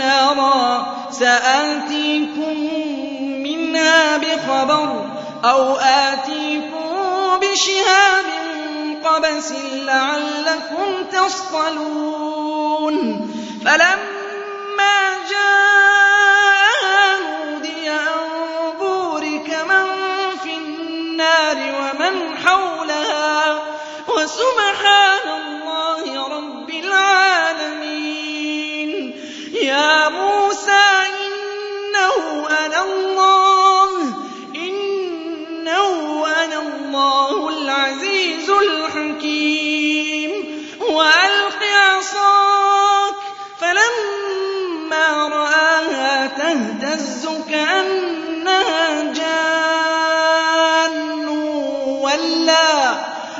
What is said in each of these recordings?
نارا سآتيكم منها بخبر أو آتيكم بشهاب قبس لعلكم تصطلون. فلما جاءها نودي أن بورك من في النار ومن حولها. وسبحان الله رب العالمين.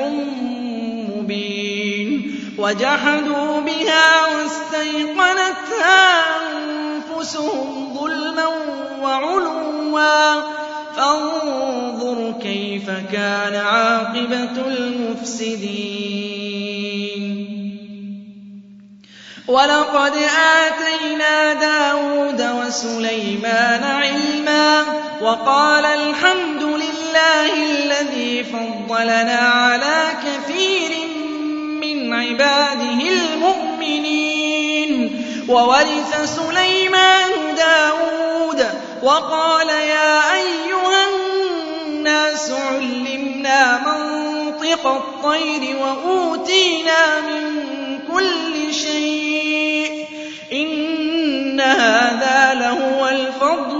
سحر مبين. وجحدوا بها واستيقنتها أنفسهم ظلما وعلوا. فانظر كيف كان عاقبة المفسدين. ولقد آتينا داود وسليمان علما. وقال الحمد لله الذي فضلنا على كثير من عباده المؤمنين. وورث سليمان داود وقال يا أيها الناس علمنا منطق الطير وأوتينا من كل شيء. إن هذا لهو الفضل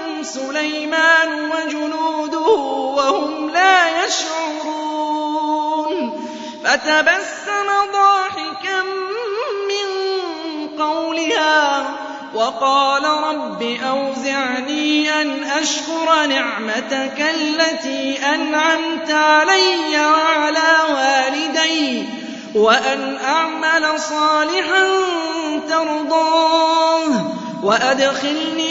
سليمان وجنوده وهم لا يشعرون. فتبسم ضاحكا من قولها وقال رب أوزعني أن أشكر نعمتك التي أنعمت علي وعلى والدي وأن أعمل صالحا ترضاه وأدخلني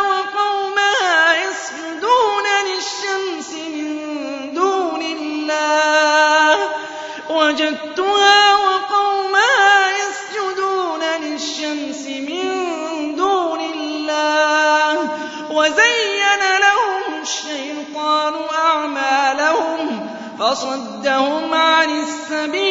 وَجَدتُّهَا وَقَوْمَهَا يَسْجُدُونَ لِلشَّمْسِ مِن دُونِ اللَّهِ وَزَيَّنَ لَهُمُ الشَّيْطَانُ أَعْمَالَهُمْ فَصَدَّهُمْ عَنِ السَّبِيلِ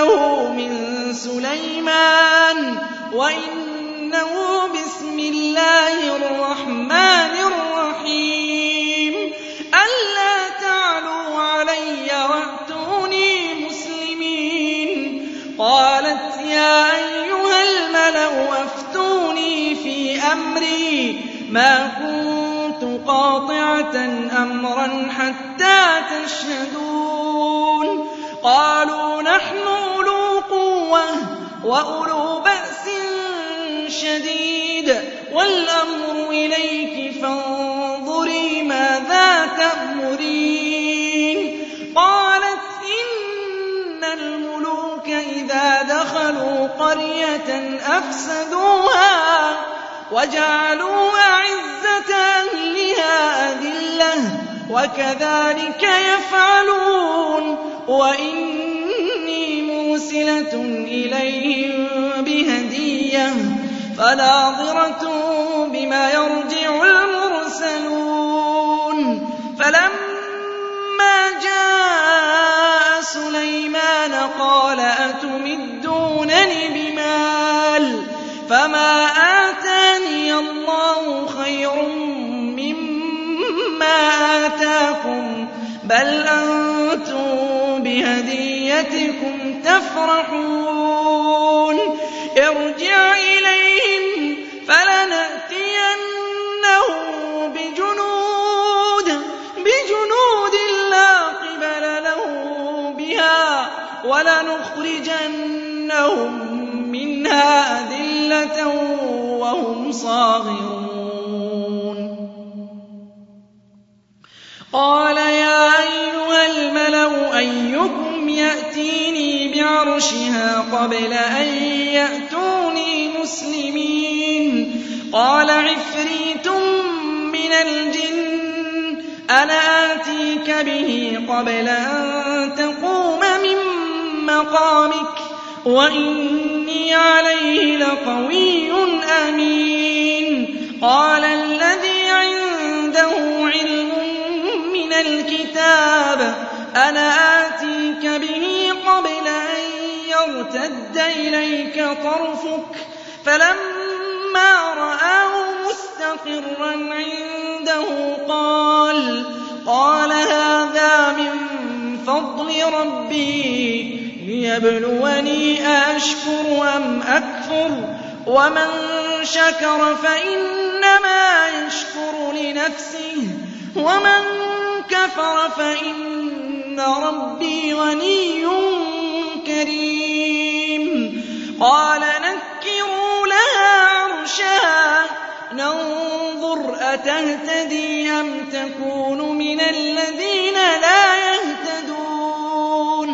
إِنَّهُ مِن سُلَيْمَانَ وَإِنَّهُ بِسْمِ اللَّهِ الرَّحْمَٰنِ الرَّحِيمِ. أَلَّا تَعْلُوا عَلَيَّ وَأْتُونِي مُسْلِمِينَ. قَالَتْ يَا أَيُّهَا الْمَلَأُ أَفْتُونِي فِي أَمْرِي. مَا كُنتُ قَاطِعَةً أَمْرًا حَتَّىٰ تَشْهَدُونِ. وَأُولُو بَأْسٍ شَدِيدٍ وَالْأَمْرُ إِلَيْكِ فَانظُرِي مَاذَا تَأْمُرِينَ قَالَتْ إِنَّ الْمُلُوكَ إِذَا دَخَلُوا قَرْيَةً أَفْسَدُوهَا وَجَعَلُوا أَعِزَّةَ أَهْلِهَا أَذِلَّةً وَكَذَٰلِكَ يَفْعَلُونَ وَإِنِّي مُرْسِلَةٌ إِلَيْهِم بِهَدِيَّةٍ فَنَاظِرَةٌ بِمَ يَرْجِعُ الْمُرْسَلُونَ. فَلَمَّا جَاءَ سُلَيْمَانَ قَالَ أَتُمِدُّونَنِ بِمَالٍ؟ فَمَا آتَانِيَ اللَّهُ خَيْرٌ مِّمَّا آتَاكُم بَلْ أَنتُم بِهَدِيَّتِكُمْ تَفْرَحُونَ. ارْجِعْ إِلَيْهِمْ فَلَنَأْتِيَنَّهُم بِجُنُودٍ لَّا قِبَلَ لَهُم بِهَا وَلَنُخْرِجَنَّهُم مِّنْهَا أَذِلَّةً وَهُمْ صَاغِرُونَ. قَالَ يَا أَيُّهَا الْمَلَأُ أَيُّكُمْ يَأْتِينِي بِعَرْشِهَا قَبْلَ أَن يَأْتُونِي مُسْلِمِينَ. قَالَ عِفْرِيتٌ مِّنَ الْجِنِّ أَنَا آتِيكَ بِهِ قَبْلَ أَن تَقُومَ مِن مَّقَامِكَ وَإِنِّي عَلَيْهِ لَقَوِيٌّ أَمِينٌ. قَالَ الَّذِي عِندَهُ عِلْمٌ مِّنَ الْكِتَابِ أَنَا يَرْتَدَّ إِلَيْكَ طَرْفُكَ فَلَمَّا رَآهُ مُسْتَقِرًّا عِندَهُ قَالَ هَٰذَا مِن فَضْلِ رَبِّي لِيَبْلُوَنِي أَأَشْكُرُ أَمْ أَكْفُرُ ۖ؟ وَمَن شَكَرَ فَإِنَّمَا يَشْكُرُ لِنَفْسِهِ ۖ وَمَن كَفَرَ فَإِنَّ رَبِّي غَنِيٌّ كَرِيمٌ. قَالَ نَكِّرُوا لَهَا عَرْشَهَا. نَنظُرْ أَتَهْتَدِي أَمْ تَكُونُ مِنَ الَّذِينَ لَا يَهْتَدُونَ.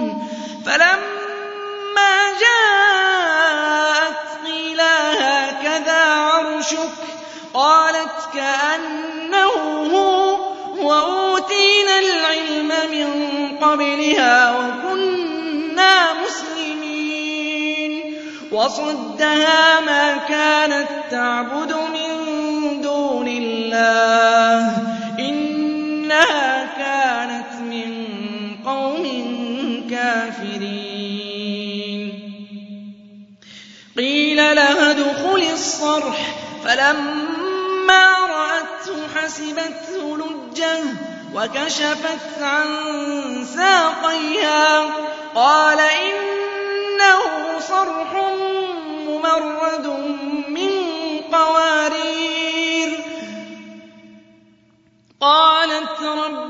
فَلَمَّا جَاءَتْ قِيلَ هَٰكَذَا عَرْشُكِ ۖ؟ قَالَتْ كَأَنَّهُ هُوَ ۚ. وَأُوتِينَا الْعِلْمَ مِن قَبْلِهَا وَكُنَّا وَصَدَّهَا مَا كَانَت تَّعْبُدُ مِن دُونِ اللَّهِ ۖ. إِنَّهَا كَانَتْ مِن قَوْمٍ كَافِرِينَ. قِيلَ لَهَا ادْخُلِي الصَّرْحَ ۖ. فَلَمَّا رَأَتْهُ حَسِبَتْهُ لُجَّةً وَكَشَفَتْ عَن سَاقَيْهَا ۚ. قَالَ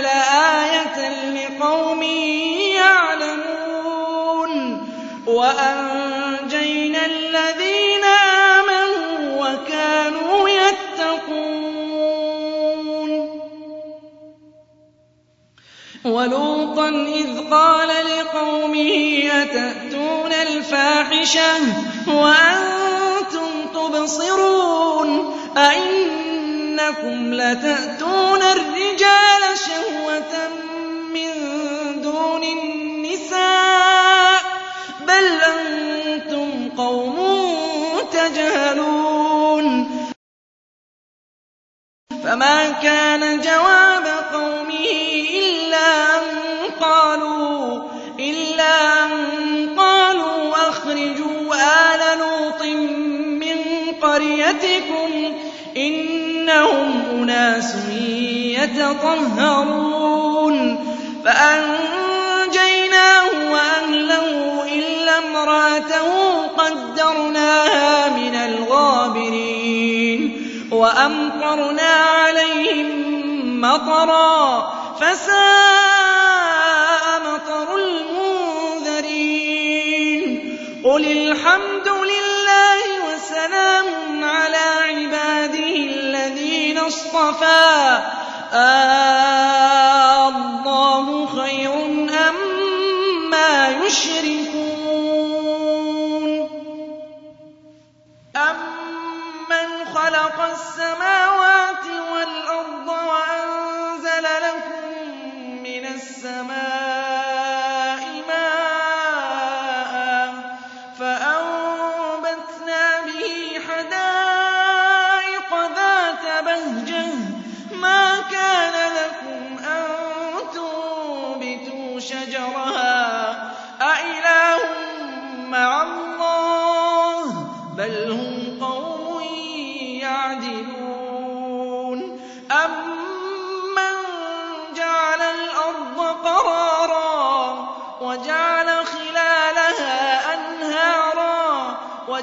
لَآيَةً لِّقَوْمٍ يَعْلَمُونَ وَأَنجَيْنَا الَّذِينَ آمَنُوا وَكَانُوا يَتَّقُونَ وَلُوطًا إِذْ قَالَ لِقَوْمِهِ أَتَأْتُونَ الْفَاحِشَةَ وَأَنتُمْ تُبْصِرُونَ أَئِنَّكُمْ لَتَأْتُونَ الرِّجَالَ شَهْوَةً مِّن دُونِ النِّسَاءِ ۚ بَلْ أَنتُمْ قَوْمٌ تَجْهَلُونَ. فَمَا كَانَ جَوَابَ قَوْمِهِ إِلَّا أَن قَالُوا أَخْرِجُوا آلَ لُوطٍ مِّن قَرْيَتِكُمْ ۖ إِنَّهُمْ أُنَاسٌ يَتَطَهَّرُونَ. فَأَنجَيْنَاهُ وَأَهْلَهُ إِلَّا امْرَأَتَهُ قَدَّرْنَاهَا مِنَ الْغَابِرِينَ. وَأَمْطَرْنَا عَلَيْهِم مَّطَرًا ۖ. فَسَاءَ مَطَرُ الْمُنذَرِينَ. قُلِ الْحَمْدُ لِلَّهِ وَسَلَامٌ عَلَىٰ عِبَادِهِ المصطفى. آه الله خير أما أم يشرك.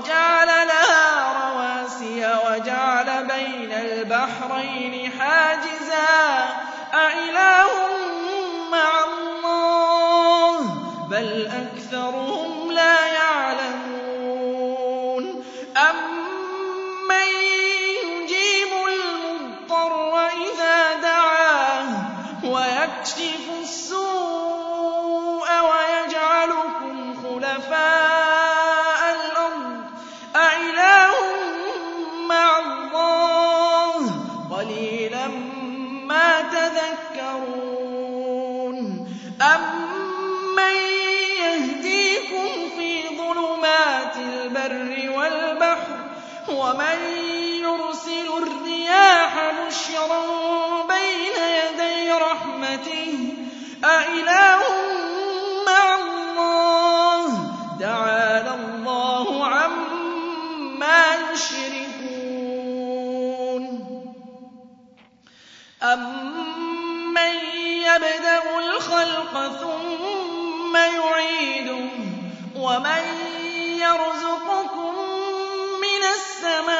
وَجَعَلَ لَهَا رَوَاسِيَ وَجَعَلَ بَيْنَ الْبَحْرَيْنِ حَاجِزًا. أَإِلَٰهٌ مَّعَ اللَّهِ؟ وَمَن يُرْسِلِ الرِّيَاحَ بُشْرًا بَيْنَ يَدَيْ رَحْمَتِهِ ۗ أَإِلَٰهٌ مَّعَ اللَّهِ ۚ؟ تَعَالَى اللَّهُ عَمَّا يُشْرِكُونَ. أَمَّن يَبْدَأُ الْخَلْقَ ثُمَّ يُعِيدُهُ؟ وَمَن السماء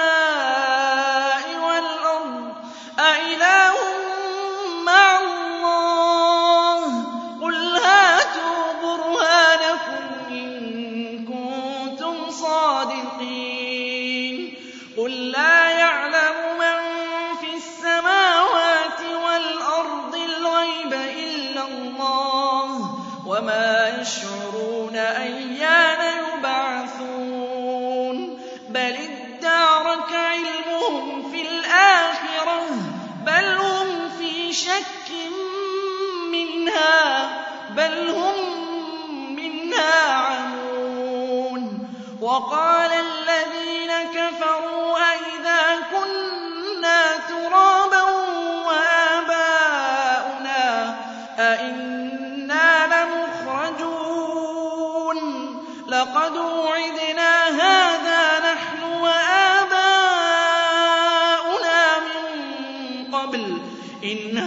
إن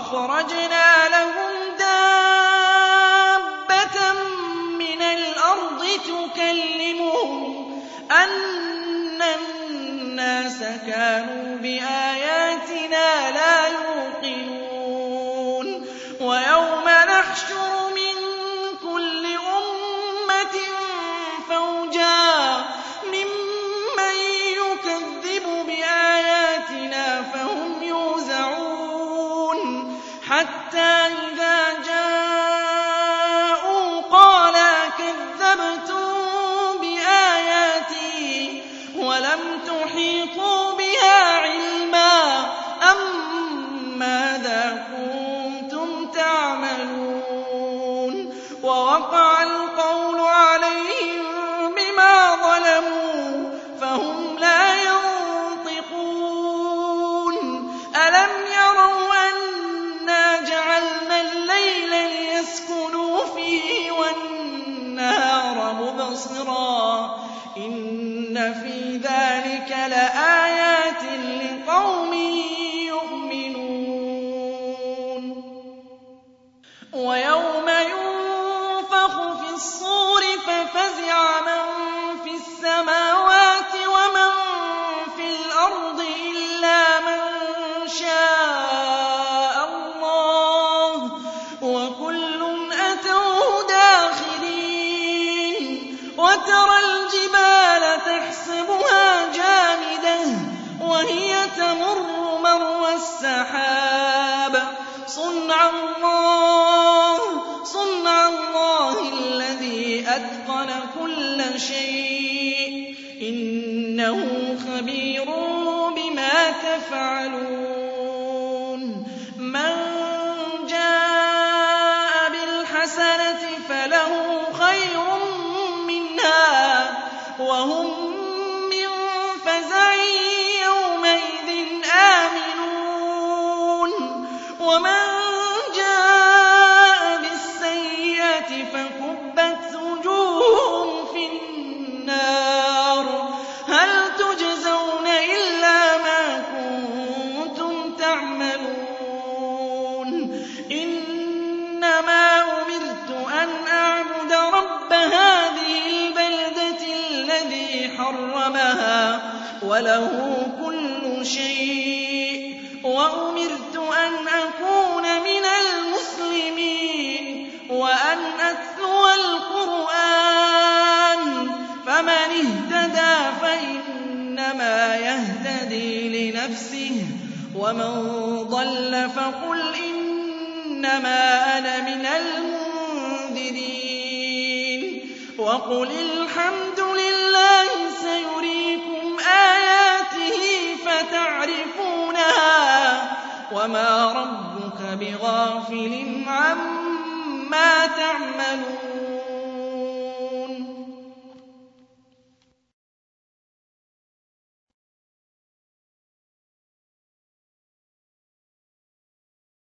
وَأَخْرَجْنَا لَهُمْ دَابَّةً مِّنَ الْأَرْضِ تُكَلِّمُهُمْ أَنَّ النَّاسَ كَانُوا حتى إذا وَمَن ضَلَّ فَقُلْ إِنَّمَا أَنَا مِنَ الْمُنذِرِينَ. وَقُلِ الْحَمْدُ لِلَّهِ سَيُرِيكُمْ آيَاتِهِ فَتَعْرِفُونَهَا وَمَا رَبُّكَ بِغَافِلٍ عَمَّا تَعْمَلُونَ.